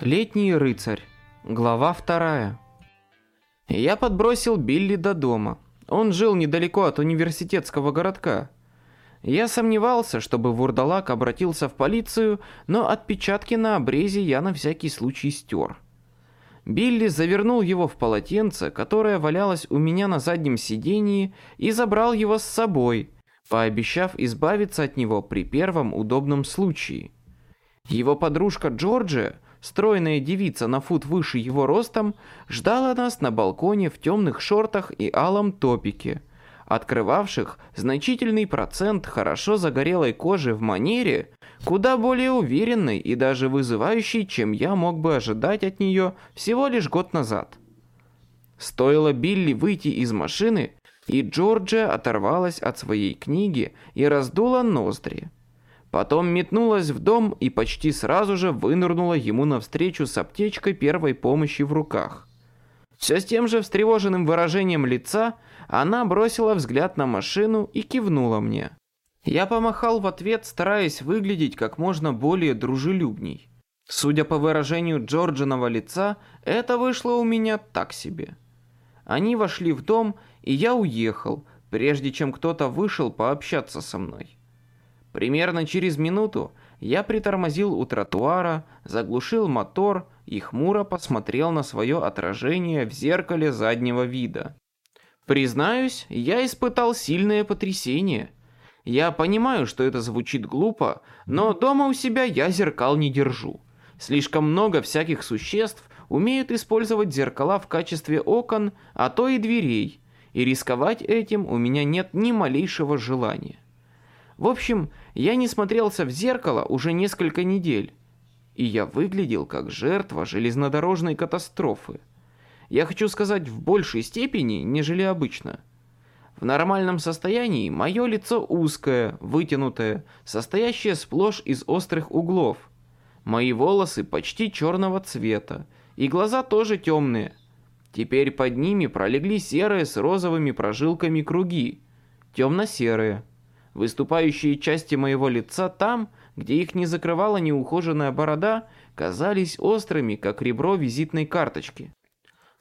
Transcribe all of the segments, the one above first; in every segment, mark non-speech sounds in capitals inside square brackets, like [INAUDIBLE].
Летний рыцарь. Глава вторая. Я подбросил Билли до дома. Он жил недалеко от университетского городка. Я сомневался, чтобы вурдалак обратился в полицию, но отпечатки на обрезе я на всякий случай стер. Билли завернул его в полотенце, которое валялось у меня на заднем сидении, и забрал его с собой, пообещав избавиться от него при первом удобном случае. Его подружка Джорджия стройная девица на фут выше его ростом, ждала нас на балконе в темных шортах и алом топике, открывавших значительный процент хорошо загорелой кожи в манере, куда более уверенной и даже вызывающей, чем я мог бы ожидать от нее всего лишь год назад. Стоило Билли выйти из машины, и Джорджия оторвалась от своей книги и раздула ноздри. Потом метнулась в дом и почти сразу же вынырнула ему навстречу с аптечкой первой помощи в руках. Все с тем же встревоженным выражением лица она бросила взгляд на машину и кивнула мне. Я помахал в ответ, стараясь выглядеть как можно более дружелюбней. Судя по выражению Джорджиного лица, это вышло у меня так себе. Они вошли в дом, и я уехал, прежде чем кто-то вышел пообщаться со мной. Примерно через минуту я притормозил у тротуара, заглушил мотор и хмуро посмотрел на свое отражение в зеркале заднего вида. Признаюсь, я испытал сильное потрясение. Я понимаю, что это звучит глупо, но дома у себя я зеркал не держу. Слишком много всяких существ умеют использовать зеркала в качестве окон, а то и дверей, и рисковать этим у меня нет ни малейшего желания. В общем, я не смотрелся в зеркало уже несколько недель, и я выглядел как жертва железнодорожной катастрофы. Я хочу сказать, в большей степени, нежели обычно. В нормальном состоянии мое лицо узкое, вытянутое, состоящее сплошь из острых углов. Мои волосы почти черного цвета, и глаза тоже темные. Теперь под ними пролегли серые с розовыми прожилками круги, темно-серые. Выступающие части моего лица там, где их не закрывала неухоженная борода, казались острыми, как ребро визитной карточки.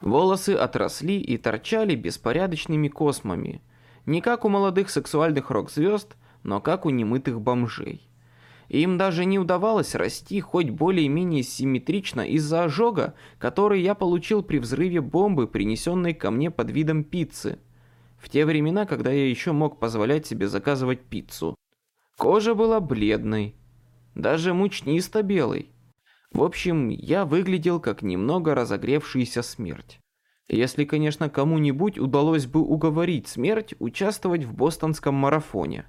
Волосы отросли и торчали беспорядочными космами, не как у молодых сексуальных рок-звезд, но как у немытых бомжей. им даже не удавалось расти хоть более-менее симметрично из-за ожога, который я получил при взрыве бомбы, принесенной ко мне под видом пиццы – в те времена, когда я еще мог позволять себе заказывать пиццу. Кожа была бледной, даже мучнисто белой. В общем, я выглядел как немного разогревшаяся смерть. Если, конечно, кому-нибудь удалось бы уговорить смерть участвовать в бостонском марафоне.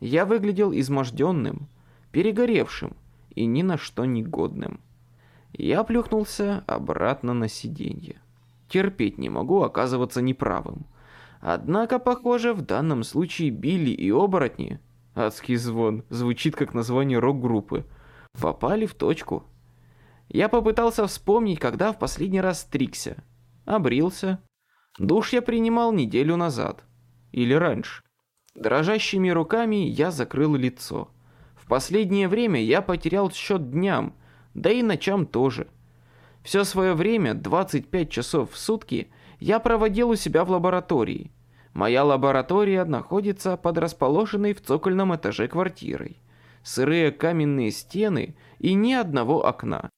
Я выглядел изможденным, перегоревшим и ни на что не годным. Я плюхнулся обратно на сиденье. Терпеть не могу оказываться неправым. Однако, похоже, в данном случае Билли и оборотни, адский звон, звучит как название рок-группы, попали в точку. Я попытался вспомнить, когда в последний раз стригся. Обрился. Душ я принимал неделю назад. Или раньше. Дрожащими руками я закрыл лицо. В последнее время я потерял счет дням, да и ночам тоже. Все свое время, 25 часов в сутки, я проводил у себя в лаборатории. Моя лаборатория находится под расположенной в цокольном этаже квартирой. Сырые каменные стены и ни одного окна.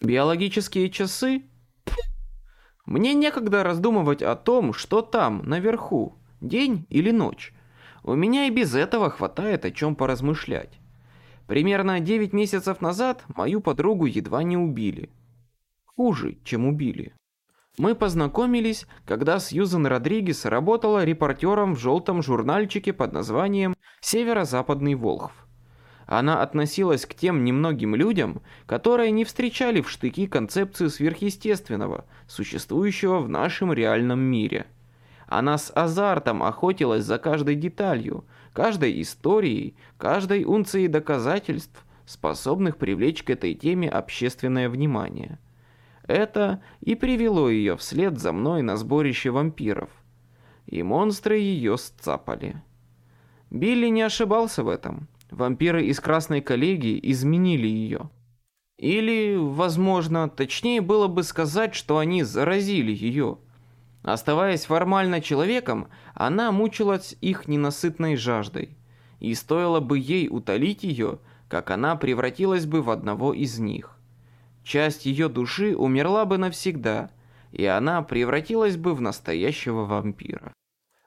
Биологические часы? Мне некогда раздумывать о том, что там, наверху, день или ночь. У меня и без этого хватает о чем поразмышлять. Примерно 9 месяцев назад мою подругу едва не убили. Хуже, чем убили. Мы познакомились, когда Сьюзен Родригес работала репортером в желтом журнальчике под названием «Северо-западный Волхв». Она относилась к тем немногим людям, которые не встречали в штыки концепцию сверхъестественного, существующего в нашем реальном мире. Она с азартом охотилась за каждой деталью, каждой историей, каждой унцией доказательств, способных привлечь к этой теме общественное внимание. Это и привело ее вслед за мной на сборище вампиров. И монстры ее сцапали. Билли не ошибался в этом. Вампиры из Красной коллегии изменили ее. Или, возможно, точнее было бы сказать, что они заразили ее. Оставаясь формально человеком, она мучилась их ненасытной жаждой. И стоило бы ей утолить ее, как она превратилась бы в одного из них. Часть ее души умерла бы навсегда, и она превратилась бы в настоящего вампира.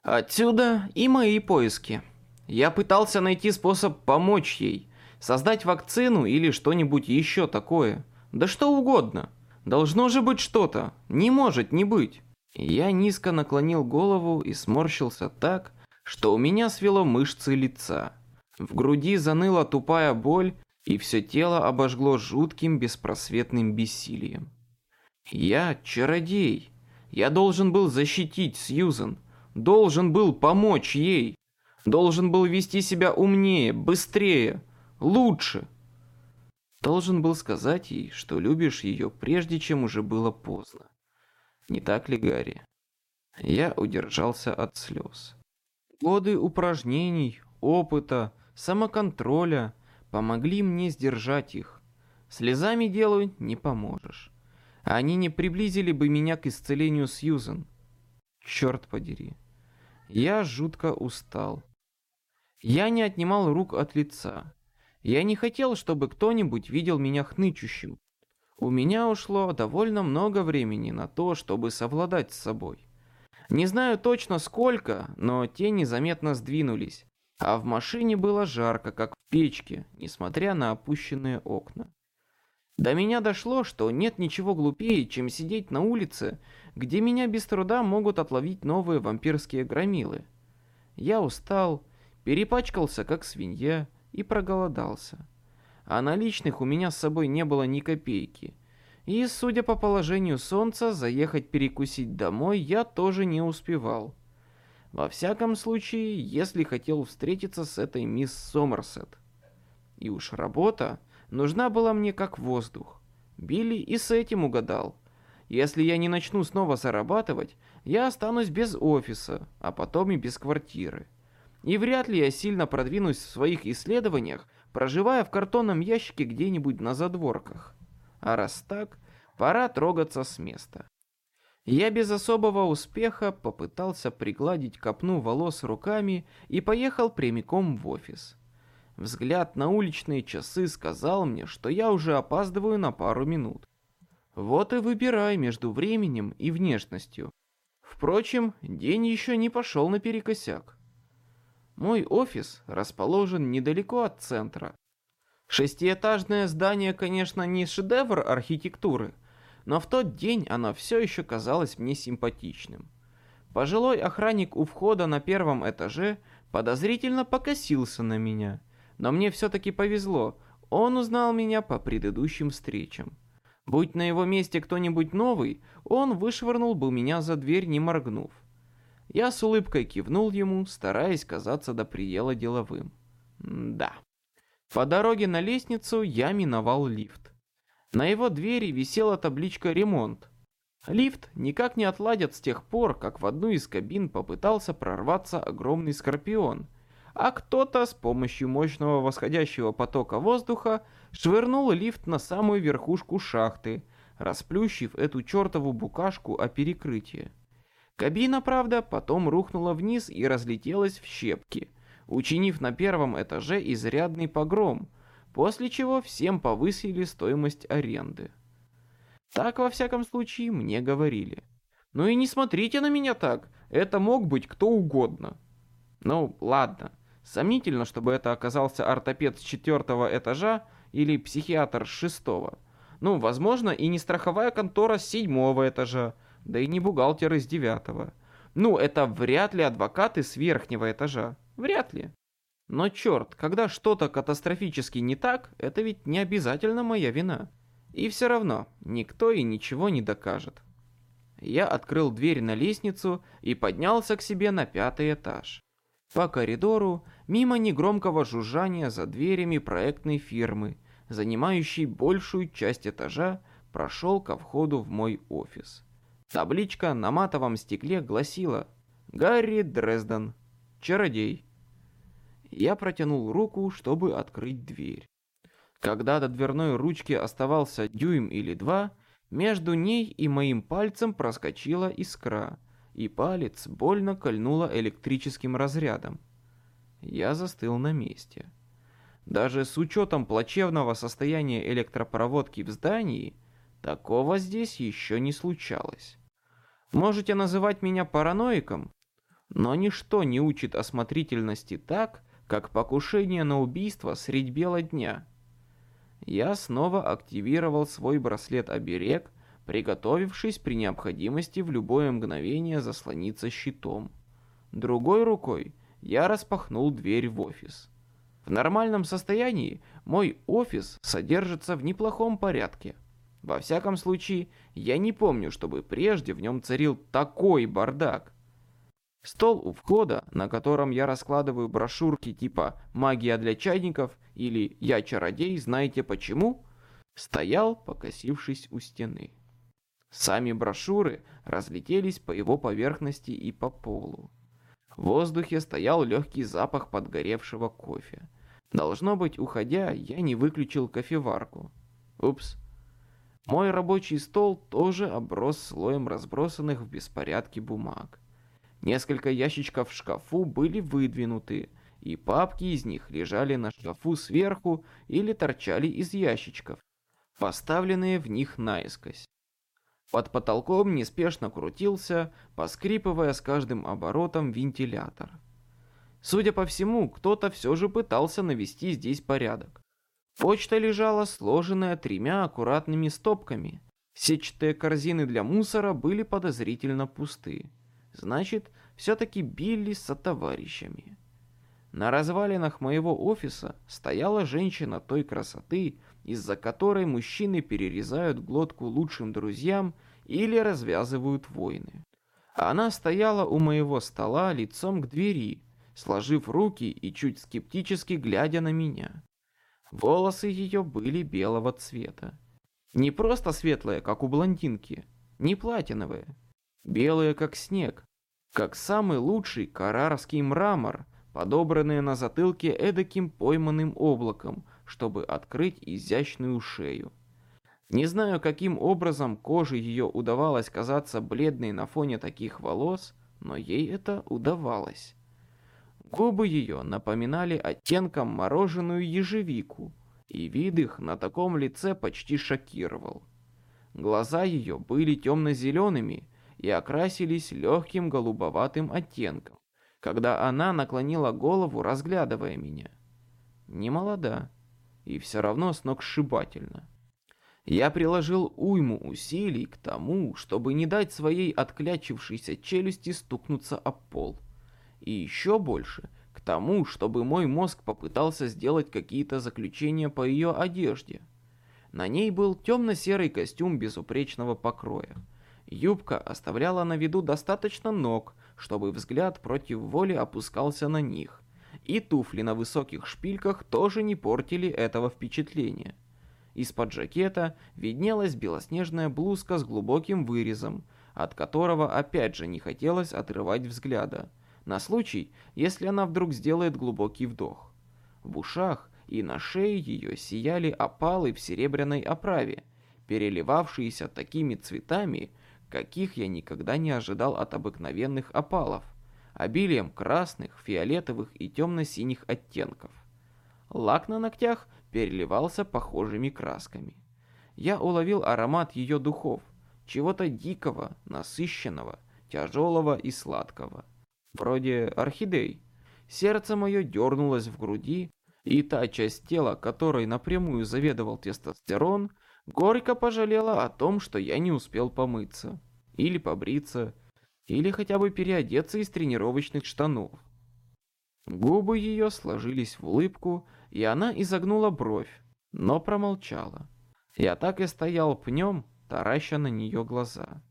Отсюда и мои поиски. Я пытался найти способ помочь ей, создать вакцину или что-нибудь еще такое. Да что угодно. Должно же быть что-то. Не может не быть. Я низко наклонил голову и сморщился так, что у меня свело мышцы лица. В груди заныла тупая боль, и все тело обожгло жутким беспросветным бессилием. Я чародей. Я должен был защитить Сьюзен. Должен был помочь ей. Должен был вести себя умнее, быстрее, лучше. Должен был сказать ей, что любишь ее, прежде чем уже было поздно. Не так ли, Гарри? Я удержался от слез. Годы упражнений, опыта, самоконтроля помогли мне сдержать их. Слезами делу не поможешь. Они не приблизили бы меня к исцелению Сьюзен. Черт подери. Я жутко устал. Я не отнимал рук от лица. Я не хотел, чтобы кто-нибудь видел меня хнычущим. У меня ушло довольно много времени на то, чтобы совладать с собой. Не знаю точно сколько, но тени заметно сдвинулись, а в машине было жарко, как в печке, несмотря на опущенные окна. До меня дошло, что нет ничего глупее, чем сидеть на улице где меня без труда могут отловить новые вампирские громилы. Я устал, перепачкался как свинья и проголодался. А наличных у меня с собой не было ни копейки. И, судя по положению солнца, заехать перекусить домой я тоже не успевал. Во всяком случае, если хотел встретиться с этой мисс Сомерсет. И уж работа нужна была мне как воздух. Билли и с этим угадал. Если я не начну снова зарабатывать, я останусь без офиса, а потом и без квартиры. И вряд ли я сильно продвинусь в своих исследованиях, проживая в картонном ящике где-нибудь на задворках. А раз так, пора трогаться с места. Я без особого успеха попытался пригладить копну волос руками и поехал прямиком в офис. Взгляд на уличные часы сказал мне, что я уже опаздываю на пару минут. Вот и выбирай между временем и внешностью. Впрочем, день еще не пошел наперекосяк. Мой офис расположен недалеко от центра. Шестиэтажное здание, конечно, не шедевр архитектуры, но в тот день оно все еще казалось мне симпатичным. Пожилой охранник у входа на первом этаже подозрительно покосился на меня, но мне все-таки повезло, он узнал меня по предыдущим встречам. Будь на его месте кто-нибудь новый, он вышвырнул бы меня за дверь, не моргнув. Я с улыбкой кивнул ему, стараясь казаться до предела деловым. Да. По дороге на лестницу я миновал лифт. На его двери висела табличка «Ремонт». Лифт никак не отладят с тех пор, как в одну из кабин попытался прорваться огромный скорпион – а кто-то с помощью мощного восходящего потока воздуха швырнул лифт на самую верхушку шахты, расплющив эту чертову букашку о перекрытие. Кабина, правда, потом рухнула вниз и разлетелась в щепки, учинив на первом этаже изрядный погром, после чего всем повысили стоимость аренды. Так, во всяком случае, мне говорили. Ну и не смотрите на меня так, это мог быть кто угодно. Ну, ладно. Сомнительно, чтобы это оказался ортопед с четвертого этажа или психиатр с шестого. Ну, возможно, и не страховая контора с седьмого этажа, да и не бухгалтер из девятого. Ну, это вряд ли адвокаты с верхнего этажа. Вряд ли. Но черт, когда что-то катастрофически не так, это ведь не обязательно моя вина. И все равно, никто и ничего не докажет. Я открыл дверь на лестницу и поднялся к себе на пятый этаж. По коридору, мимо негромкого жужжания за дверями проектной фирмы, занимающей большую часть этажа, прошел ко входу в мой офис. Табличка на матовом стекле гласила «Гарри Дрезден, чародей». Я протянул руку, чтобы открыть дверь. Когда до дверной ручки оставался дюйм или два, между ней и моим пальцем проскочила искра, и палец больно кольнуло электрическим разрядом. Я застыл на месте. Даже с учетом плачевного состояния электропроводки в здании, такого здесь еще не случалось. Можете называть меня параноиком, но ничто не учит осмотрительности так, как покушение на убийство средь бела дня. Я снова активировал свой браслет-оберег, приготовившись при необходимости в любое мгновение заслониться щитом. Другой рукой я распахнул дверь в офис. В нормальном состоянии мой офис содержится в неплохом порядке. Во всяком случае, я не помню, чтобы прежде в нем царил такой бардак. Стол у входа, на котором я раскладываю брошюрки типа «Магия для чайников» или «Я чародей, знаете почему?», стоял, покосившись у стены. Сами брошюры разлетелись по его поверхности и по полу. В воздухе стоял легкий запах подгоревшего кофе. Должно быть, уходя, я не выключил кофеварку. Упс. Мой рабочий стол тоже оброс слоем разбросанных в беспорядке бумаг. Несколько ящичков в шкафу были выдвинуты, и папки из них лежали на шкафу сверху или торчали из ящичков, поставленные в них наискось. Под потолком неспешно крутился, поскрипывая с каждым оборотом вентилятор. Судя по всему, кто-то все же пытался навести здесь порядок. Почта лежала сложенная тремя аккуратными стопками. Сетчатые корзины для мусора были подозрительно пусты. Значит, все-таки Билли со товарищами. На развалинах моего офиса стояла женщина той красоты, из-за которой мужчины перерезают глотку лучшим друзьям или развязывают войны. Она стояла у моего стола лицом к двери, сложив руки и чуть скептически глядя на меня. Волосы ее были белого цвета. Не просто светлые, как у блондинки, не платиновые. Белые, как снег, как самый лучший карарский мрамор, подобранные на затылке эдаким пойманным облаком, чтобы открыть изящную шею. Не знаю, каким образом коже ее удавалось казаться бледной на фоне таких волос, но ей это удавалось. Губы ее напоминали оттенком мороженую ежевику, и вид их на таком лице почти шокировал. Глаза ее были темно-зелеными и окрасились легким голубоватым оттенком, когда она наклонила голову, разглядывая меня. Не молода, и все равно сногсшибательно. Я приложил уйму усилий к тому, чтобы не дать своей отклячившейся челюсти стукнуться об пол. И еще больше к тому, чтобы мой мозг попытался сделать какие-то заключения по ее одежде. На ней был темно-серый костюм безупречного покроя. Юбка оставляла на виду достаточно ног, чтобы взгляд против воли опускался на них. И туфли на высоких шпильках тоже не портили этого впечатления. Из-под жакета виднелась белоснежная блузка с глубоким вырезом, от которого опять же не хотелось отрывать взгляда, на случай, если она вдруг сделает глубокий вдох. В ушах и на шее ее сияли опалы в серебряной оправе, переливавшиеся такими цветами, каких я никогда не ожидал от обыкновенных опалов, обилием красных, фиолетовых и темно-синих оттенков. Лак на ногтях переливался похожими красками. Я уловил аромат ее духов, чего-то дикого, насыщенного, тяжелого и сладкого. Вроде орхидей. Сердце мое дернулось в груди, и та часть тела, которой напрямую заведовал тестостерон, горько пожалела о том, что я не успел помыться, или побриться, или хотя бы переодеться из тренировочных штанов. Губы ее сложились в улыбку, и она изогнула бровь, но промолчала. Я так и стоял пнем, тараща на нее глаза.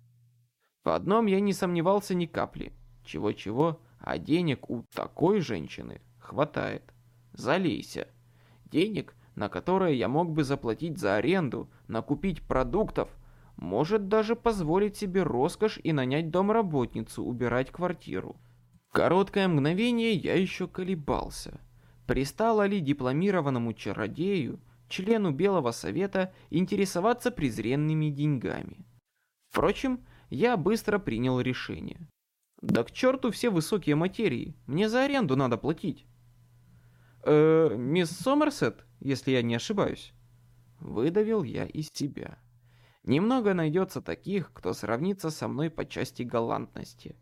В одном я не сомневался ни капли. Чего-чего, а денег у такой женщины хватает. Залейся. Денег, на которые я мог бы заплатить за аренду, накупить продуктов, может даже позволить себе роскошь и нанять домработницу убирать квартиру. Короткое мгновение я еще колебался. Пристало ли дипломированному чародею, члену Белого Совета интересоваться презренными деньгами. Впрочем, я быстро принял решение. Да к черту все высокие материи, мне за аренду надо платить. Э, мисс Сомерсет, если я не ошибаюсь. Выдавил я из себя. Немного найдется таких, кто сравнится со мной по части галантности.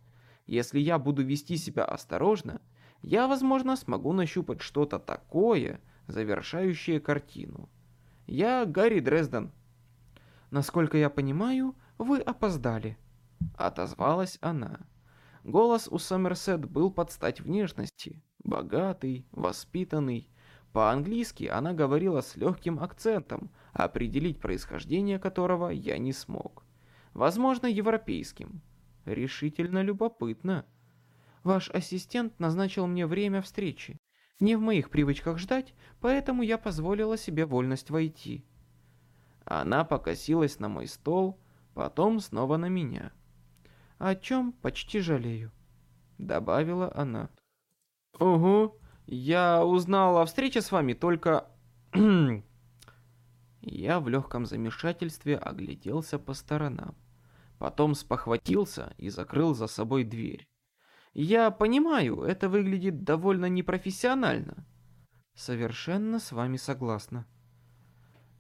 Если я буду вести себя осторожно, я, возможно, смогу нащупать что-то такое, завершающее картину. Я Гарри Дрезден. Насколько я понимаю, вы опоздали. Отозвалась она. Голос у Сомерсет был под стать внешности. Богатый, воспитанный. По-английски она говорила с легким акцентом, определить происхождение которого я не смог. Возможно, европейским. Решительно любопытно. Ваш ассистент назначил мне время встречи. Не в моих привычках ждать, поэтому я позволила себе вольность войти. Она покосилась на мой стол, потом снова на меня. О чем почти жалею, добавила она. Угу, я узнал о встрече с вами только... [CLEARS THROAT] я в легком замешательстве огляделся по сторонам. Потом спохватился и закрыл за собой дверь. Я понимаю, это выглядит довольно непрофессионально. Совершенно с вами согласна.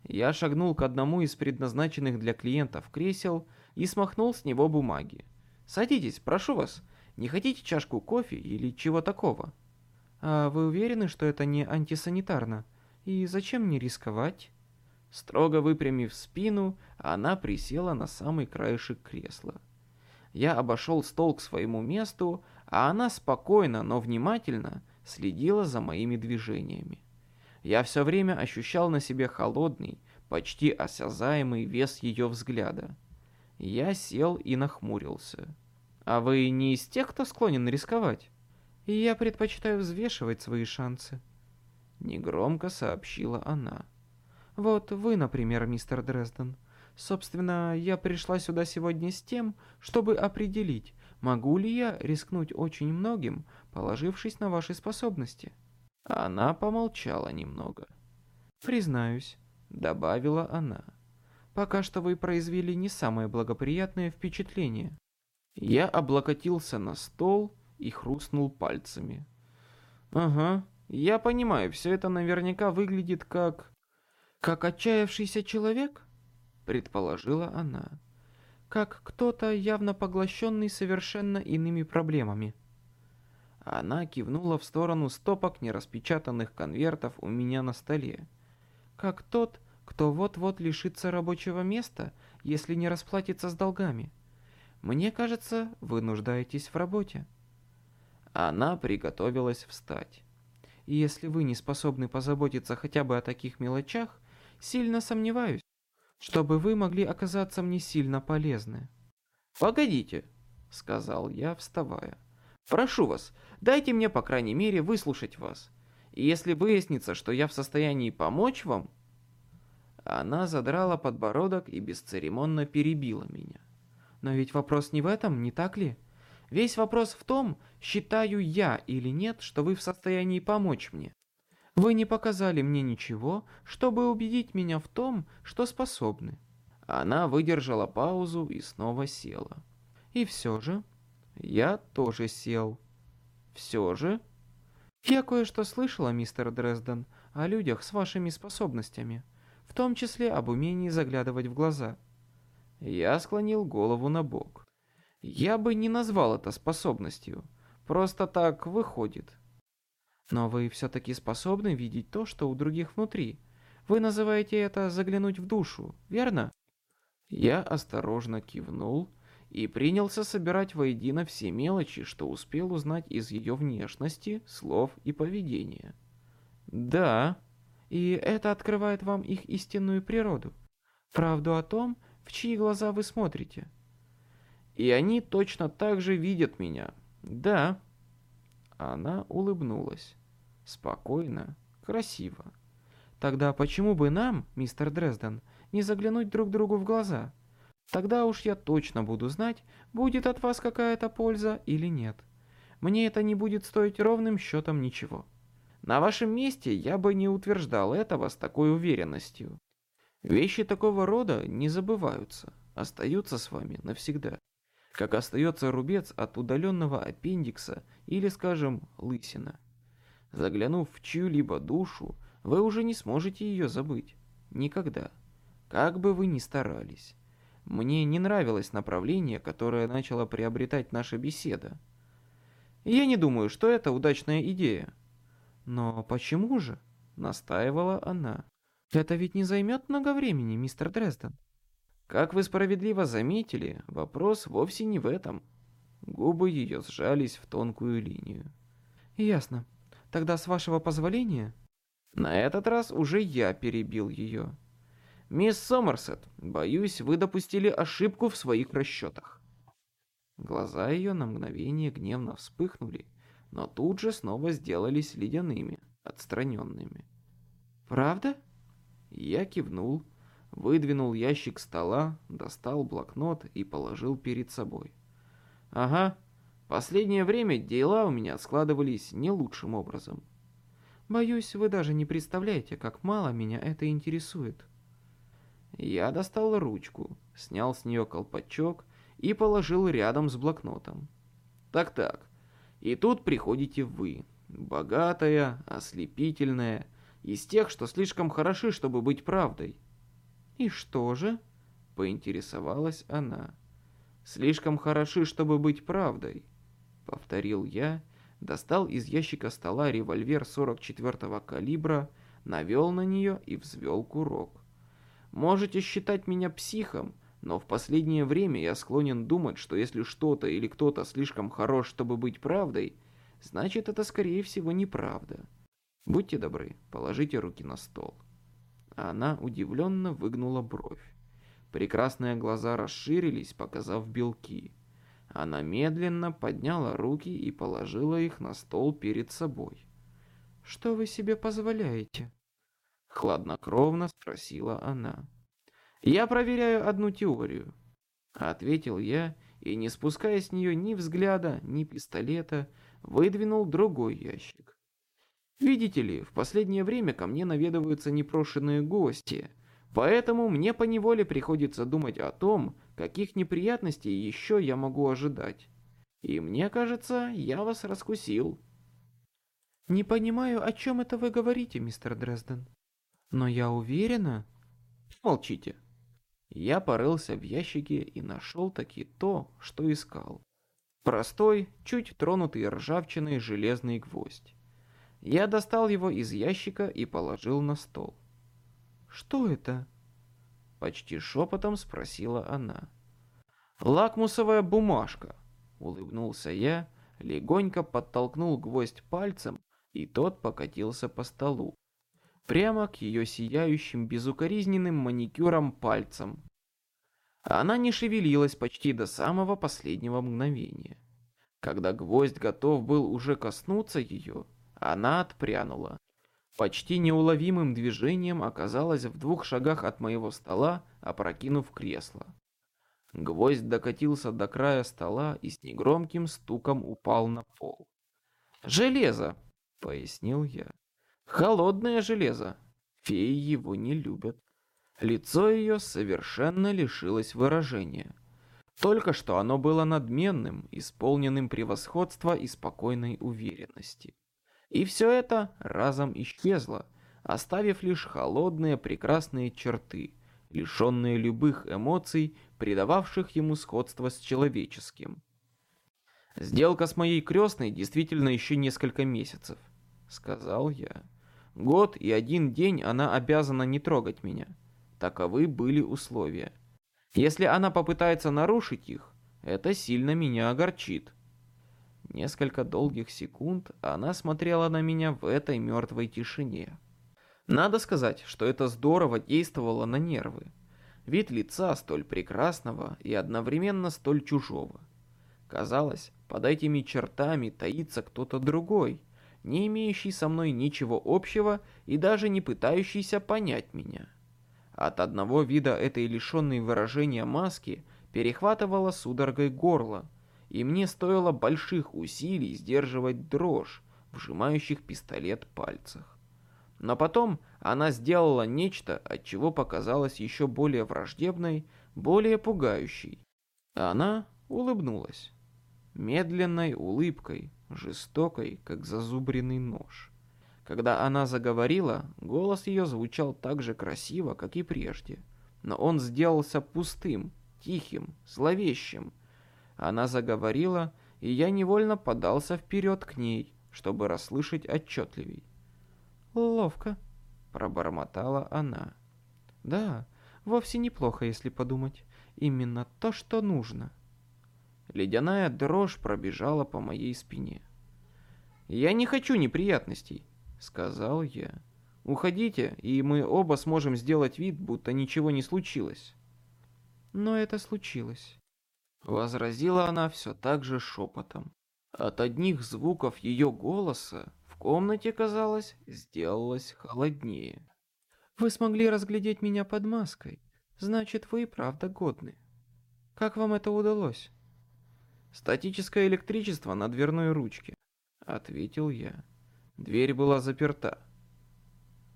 Я шагнул к одному из предназначенных для клиентов кресел и смахнул с него бумаги. Садитесь, прошу вас. Не хотите чашку кофе или чего такого? А вы уверены, что это не антисанитарно? И зачем мне рисковать? Строго выпрямив спину, она присела на самый краешек кресла. Я обошел стол к своему месту, а она спокойно, но внимательно следила за моими движениями. Я все время ощущал на себе холодный, почти осязаемый вес ее взгляда. Я сел и нахмурился. «А вы не из тех, кто склонен рисковать?» «Я предпочитаю взвешивать свои шансы», — негромко сообщила она. Вот вы, например, мистер Дрезден. Собственно, я пришла сюда сегодня с тем, чтобы определить, могу ли я рискнуть очень многим, положившись на ваши способности. Она помолчала немного. Признаюсь, добавила она. Пока что вы произвели не самое благоприятное впечатление. Я облокотился на стол и хрустнул пальцами. Ага, я понимаю, все это наверняка выглядит как... «Как отчаявшийся человек?» — предположила она. «Как кто-то, явно поглощенный совершенно иными проблемами». Она кивнула в сторону стопок нераспечатанных конвертов у меня на столе. «Как тот, кто вот-вот лишится рабочего места, если не расплатится с долгами. Мне кажется, вы нуждаетесь в работе». Она приготовилась встать. И если вы не способны позаботиться хотя бы о таких мелочах, Сильно сомневаюсь, чтобы вы могли оказаться мне сильно полезны. Погодите, сказал я, вставая. Прошу вас, дайте мне по крайней мере выслушать вас. И если выяснится, что я в состоянии помочь вам... Она задрала подбородок и бесцеремонно перебила меня. Но ведь вопрос не в этом, не так ли? Весь вопрос в том, считаю я или нет, что вы в состоянии помочь мне. Вы не показали мне ничего, чтобы убедить меня в том, что способны. Она выдержала паузу и снова села. И все же, я тоже сел. Все же, я кое-что слышала, мистер Дрезден, о людях с вашими способностями, в том числе об умении заглядывать в глаза. Я склонил голову на бок. Я бы не назвал это способностью. Просто так выходит. Но вы все-таки способны видеть то, что у других внутри. Вы называете это заглянуть в душу, верно? Я осторожно кивнул и принялся собирать воедино все мелочи, что успел узнать из ее внешности, слов и поведения. Да, и это открывает вам их истинную природу. Правду о том, в чьи глаза вы смотрите. И они точно так же видят меня. Да. Она улыбнулась. Спокойно, красиво. Тогда почему бы нам, мистер Дрезден, не заглянуть друг другу в глаза? Тогда уж я точно буду знать, будет от вас какая-то польза или нет. Мне это не будет стоить ровным счетом ничего. На вашем месте я бы не утверждал этого с такой уверенностью. Вещи такого рода не забываются, остаются с вами навсегда. Как остается рубец от удаленного аппендикса или, скажем, лысина. Заглянув в чью-либо душу, вы уже не сможете ее забыть. Никогда. Как бы вы ни старались. Мне не нравилось направление, которое начала приобретать наша беседа. Я не думаю, что это удачная идея. Но почему же? Настаивала она. Это ведь не займет много времени, мистер Дрезден. Как вы справедливо заметили, вопрос вовсе не в этом. Губы ее сжались в тонкую линию. Ясно. Тогда с вашего позволения... На этот раз уже я перебил ее. «Мисс Сомерсет, боюсь, вы допустили ошибку в своих расчетах». Глаза ее на мгновение гневно вспыхнули, но тут же снова сделались ледяными, отстраненными. «Правда?» Я кивнул, выдвинул ящик стола, достал блокнот и положил перед собой. «Ага, последнее время дела у меня складывались не лучшим образом». «Боюсь, вы даже не представляете, как мало меня это интересует». Я достал ручку, снял с нее колпачок и положил рядом с блокнотом. Так-так, и тут приходите вы, богатая, ослепительная, из тех, что слишком хороши, чтобы быть правдой. И что же? Поинтересовалась она. Слишком хороши, чтобы быть правдой, повторил я, достал из ящика стола револьвер 44-го калибра, навел на нее и взвел курок. Можете считать меня психом, но в последнее время я склонен думать, что если что-то или кто-то слишком хорош, чтобы быть правдой, значит это скорее всего неправда. Будьте добры, положите руки на стол. Она удивленно выгнула бровь. Прекрасные глаза расширились, показав белки. Она медленно подняла руки и положила их на стол перед собой. «Что вы себе позволяете?» Хладнокровно спросила она. «Я проверяю одну теорию», — ответил я, и, не спуская с нее ни взгляда, ни пистолета, выдвинул другой ящик. «Видите ли, в последнее время ко мне наведываются непрошенные гости, поэтому мне поневоле приходится думать о том, каких неприятностей еще я могу ожидать. И мне кажется, я вас раскусил». «Не понимаю, о чем это вы говорите, мистер Дрезден?» Но я уверена... Молчите. Я порылся в ящике и нашел таки то, что искал. Простой, чуть тронутый ржавчиной железный гвоздь. Я достал его из ящика и положил на стол. «Что это?» Почти шепотом спросила она. «Лакмусовая бумажка», — улыбнулся я, легонько подтолкнул гвоздь пальцем, и тот покатился по столу прямо к ее сияющим безукоризненным маникюром пальцам. Она не шевелилась почти до самого последнего мгновения. Когда гвоздь готов был уже коснуться ее, она отпрянула. Почти неуловимым движением оказалась в двух шагах от моего стола, опрокинув кресло. Гвоздь докатился до края стола и с негромким стуком упал на пол. «Железо!» — пояснил я. Холодное железо. Феи его не любят. Лицо ее совершенно лишилось выражения. Только что оно было надменным, исполненным превосходства и спокойной уверенности. И все это разом исчезло, оставив лишь холодные прекрасные черты, лишенные любых эмоций, придававших ему сходство с человеческим. «Сделка с моей крестной действительно еще несколько месяцев», — сказал я. Год и один день она обязана не трогать меня. Таковы были условия. Если она попытается нарушить их, это сильно меня огорчит. Несколько долгих секунд она смотрела на меня в этой мертвой тишине. Надо сказать, что это здорово действовало на нервы. Вид лица столь прекрасного и одновременно столь чужого. Казалось, под этими чертами таится кто-то другой – не имеющий со мной ничего общего и даже не пытающийся понять меня. От одного вида этой лишенной выражения маски перехватывало судорогой горло, и мне стоило больших усилий сдерживать дрожь, вжимающих пистолет пальцах. Но потом она сделала нечто, от чего показалась еще более враждебной, более пугающей. Она улыбнулась. Медленной улыбкой, жестокой, как зазубренный нож. Когда она заговорила, голос ее звучал так же красиво, как и прежде. Но он сделался пустым, тихим, зловещим. Она заговорила, и я невольно подался вперед к ней, чтобы расслышать отчетливей. «Ловко», — пробормотала она. «Да, вовсе неплохо, если подумать. Именно то, что нужно». Ледяная дрожь пробежала по моей спине. «Я не хочу неприятностей», — сказал я. «Уходите, и мы оба сможем сделать вид, будто ничего не случилось». «Но это случилось», — возразила она все так же шепотом. От одних звуков ее голоса в комнате, казалось, сделалось холоднее. «Вы смогли разглядеть меня под маской. Значит, вы и правда годны. Как вам это удалось?» «Статическое электричество на дверной ручке», — ответил я. Дверь была заперта.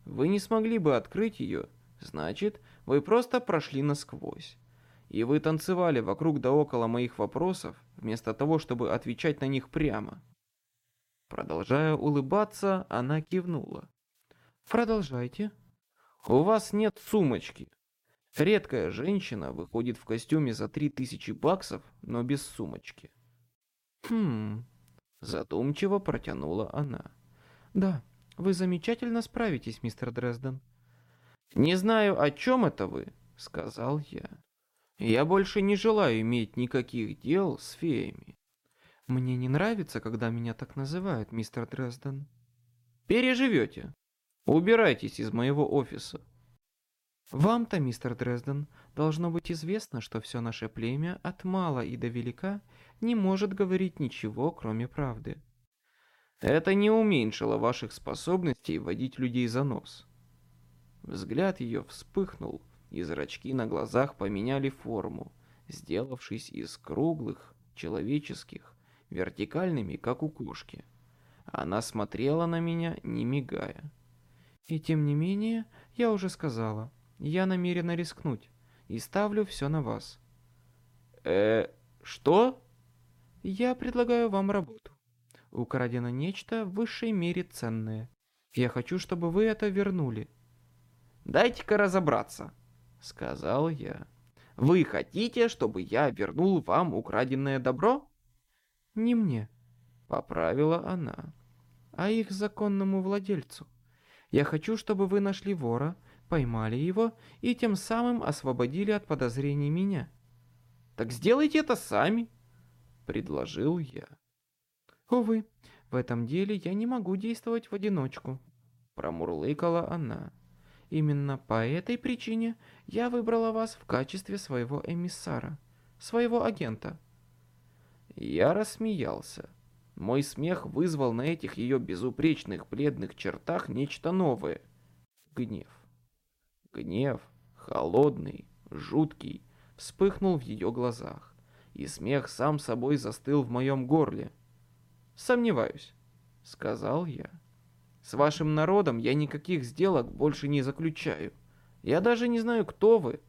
«Вы не смогли бы открыть ее, значит, вы просто прошли насквозь. И вы танцевали вокруг да около моих вопросов, вместо того, чтобы отвечать на них прямо». Продолжая улыбаться, она кивнула. «Продолжайте». «У вас нет сумочки», Редкая женщина выходит в костюме за три тысячи баксов, но без сумочки. Хм, задумчиво протянула она. Да, вы замечательно справитесь, мистер Дрезден. Не знаю, о чем это вы, сказал я. Я больше не желаю иметь никаких дел с феями. Мне не нравится, когда меня так называют, мистер Дрезден. Переживете. Убирайтесь из моего офиса. Вам-то, мистер Дрезден, должно быть известно, что все наше племя от мала и до велика не может говорить ничего, кроме правды. Это не уменьшило ваших способностей водить людей за нос. Взгляд ее вспыхнул, и зрачки на глазах поменяли форму, сделавшись из круглых, человеческих, вертикальными, как у кошки. Она смотрела на меня, не мигая. И тем не менее, я уже сказала, я намерена рискнуть и ставлю все на вас. Э, что? Я предлагаю вам работу. Украдено нечто в высшей мере ценное. Я хочу, чтобы вы это вернули. Дайте-ка разобраться, сказал я. Вы хотите, чтобы я вернул вам украденное добро? Не мне, поправила она, а их законному владельцу. Я хочу, чтобы вы нашли вора, поймали его и тем самым освободили от подозрений меня. «Так сделайте это сами», — предложил я. «Увы, в этом деле я не могу действовать в одиночку», — промурлыкала она. «Именно по этой причине я выбрала вас в качестве своего эмиссара, своего агента». Я рассмеялся. Мой смех вызвал на этих ее безупречных бледных чертах нечто новое — гнев. Гнев, холодный, жуткий, вспыхнул в ее глазах, и смех сам собой застыл в моем горле. «Сомневаюсь», — сказал я. «С вашим народом я никаких сделок больше не заключаю. Я даже не знаю, кто вы».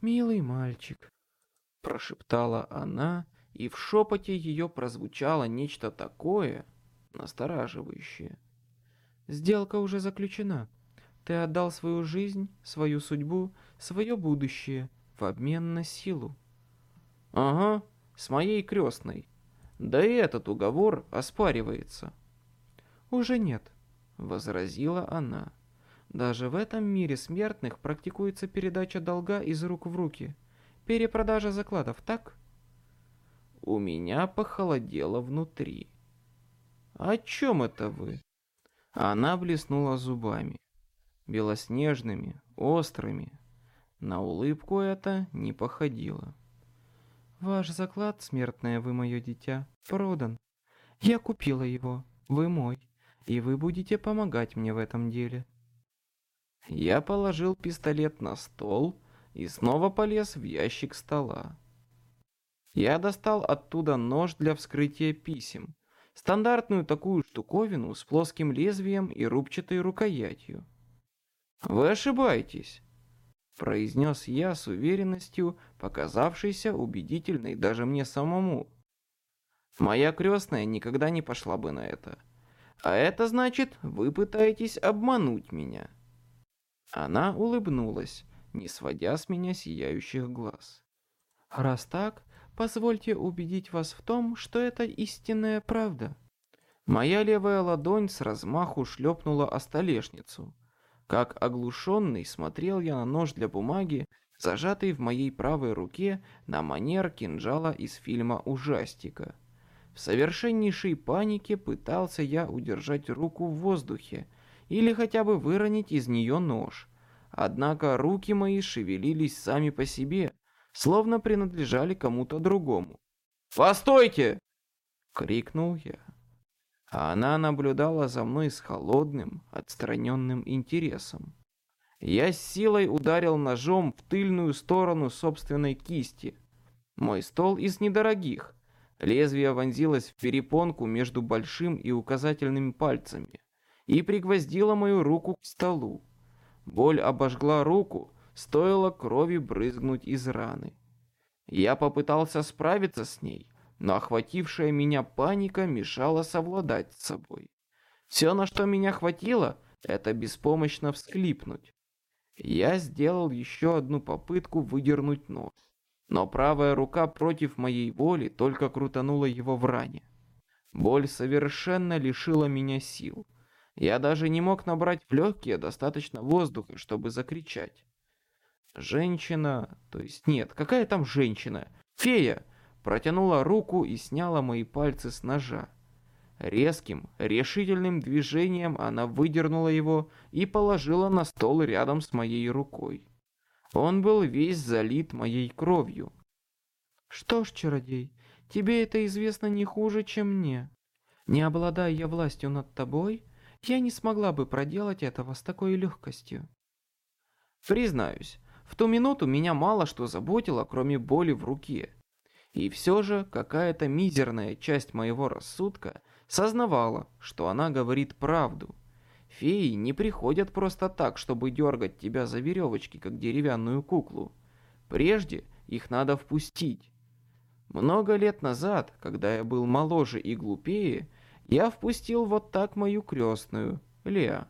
«Милый мальчик», — прошептала она, и в шепоте ее прозвучало нечто такое, настораживающее. «Сделка уже заключена». Ты отдал свою жизнь, свою судьбу, свое будущее в обмен на силу. Ага, с моей крестной. Да и этот уговор оспаривается. Уже нет, возразила она. Даже в этом мире смертных практикуется передача долга из рук в руки. Перепродажа закладов, так? У меня похолодело внутри. «О чем это вы?» Она блеснула зубами белоснежными, острыми. На улыбку это не походило. «Ваш заклад, смертное вы мое дитя, продан. Я купила его, вы мой, и вы будете помогать мне в этом деле». Я положил пистолет на стол и снова полез в ящик стола. Я достал оттуда нож для вскрытия писем, Стандартную такую штуковину с плоским лезвием и рубчатой рукоятью. «Вы ошибаетесь», — произнес я с уверенностью, показавшейся убедительной даже мне самому. «Моя крестная никогда не пошла бы на это. А это значит, вы пытаетесь обмануть меня». Она улыбнулась, не сводя с меня сияющих глаз. «Раз так, позвольте убедить вас в том, что это истинная правда». Моя левая ладонь с размаху шлепнула о столешницу. Как оглушенный смотрел я на нож для бумаги, зажатый в моей правой руке на манер кинжала из фильма «Ужастика». В совершеннейшей панике пытался я удержать руку в воздухе или хотя бы выронить из нее нож. Однако руки мои шевелились сами по себе, словно принадлежали кому-то другому. «Постойте!» — крикнул я. А она наблюдала за мной с холодным, отстраненным интересом. Я с силой ударил ножом в тыльную сторону собственной кисти. Мой стол из недорогих. Лезвие вонзилось в перепонку между большим и указательными пальцами и пригвоздило мою руку к столу. Боль обожгла руку, стоило крови брызгнуть из раны. Я попытался справиться с ней, но охватившая меня паника мешала совладать с собой. Все, на что меня хватило, это беспомощно всхлипнуть. Я сделал еще одну попытку выдернуть нож, но правая рука против моей воли только крутанула его в ране. Боль совершенно лишила меня сил. Я даже не мог набрать в легкие достаточно воздуха, чтобы закричать. Женщина, то есть нет, какая там женщина? Фея протянула руку и сняла мои пальцы с ножа. Резким, решительным движением она выдернула его и положила на стол рядом с моей рукой. Он был весь залит моей кровью. «Что ж, чародей, тебе это известно не хуже, чем мне. Не обладая я властью над тобой, я не смогла бы проделать этого с такой легкостью». Признаюсь, в ту минуту меня мало что заботило, кроме боли в руке. И все же какая-то мизерная часть моего рассудка сознавала, что она говорит правду. Феи не приходят просто так, чтобы дергать тебя за веревочки, как деревянную куклу. Прежде их надо впустить. Много лет назад, когда я был моложе и глупее, я впустил вот так мою крестную, Леа.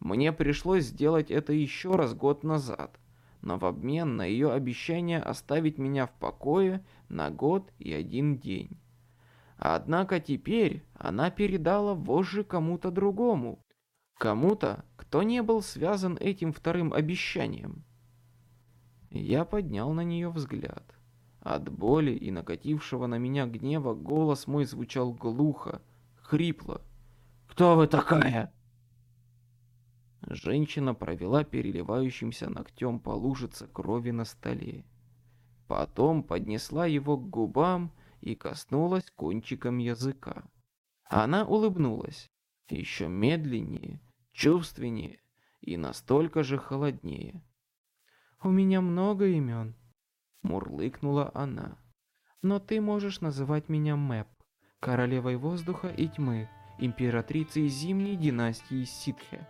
Мне пришлось сделать это еще раз год назад но в обмен на ее обещание оставить меня в покое на год и один день. Однако теперь она передала вожжи кому-то другому, кому-то, кто не был связан этим вторым обещанием. Я поднял на нее взгляд. От боли и накатившего на меня гнева голос мой звучал глухо, хрипло. «Кто вы такая?» Женщина провела переливающимся ногтем по лужице крови на столе. Потом поднесла его к губам и коснулась кончиком языка. Она улыбнулась, еще медленнее, чувственнее и настолько же холоднее. «У меня много имен», — мурлыкнула она. «Но ты можешь называть меня Мэп, королевой воздуха и тьмы, императрицей зимней династии Ситхе».